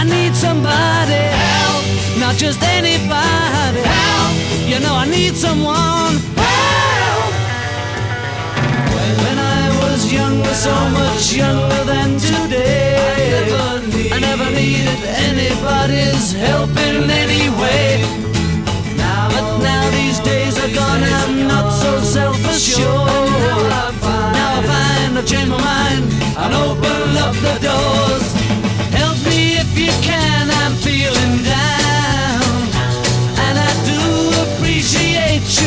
I need somebody help, not just anybody help. You know I need someone help. When I was younger, so much younger than today, I never, needed anybody's help in any way. But now these days are gone, I'm not so self-assured. Now I find I've changed my mind and open up the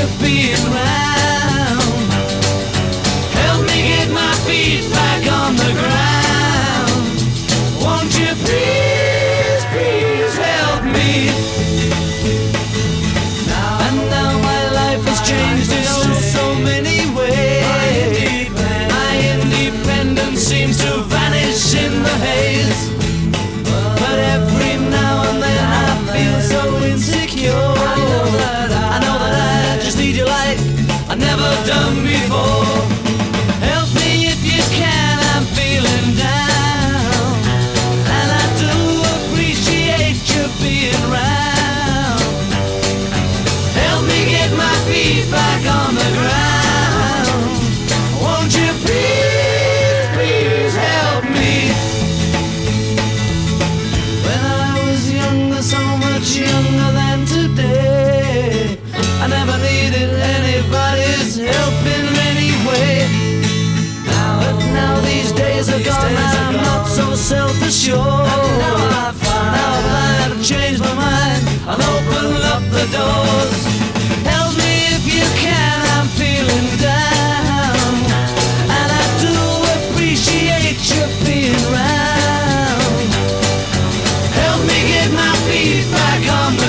you being round. Done before. Help me if you can, I'm feeling down. And I do appreciate you being round. Help me get my feet back on the ground. Won't you please, please help me? When I was younger, so much younger sure. And now I find, now I have changed my mind and opened up the doors. Help me if you can, I'm feeling down. And I do appreciate you being round. Help me get my feet back on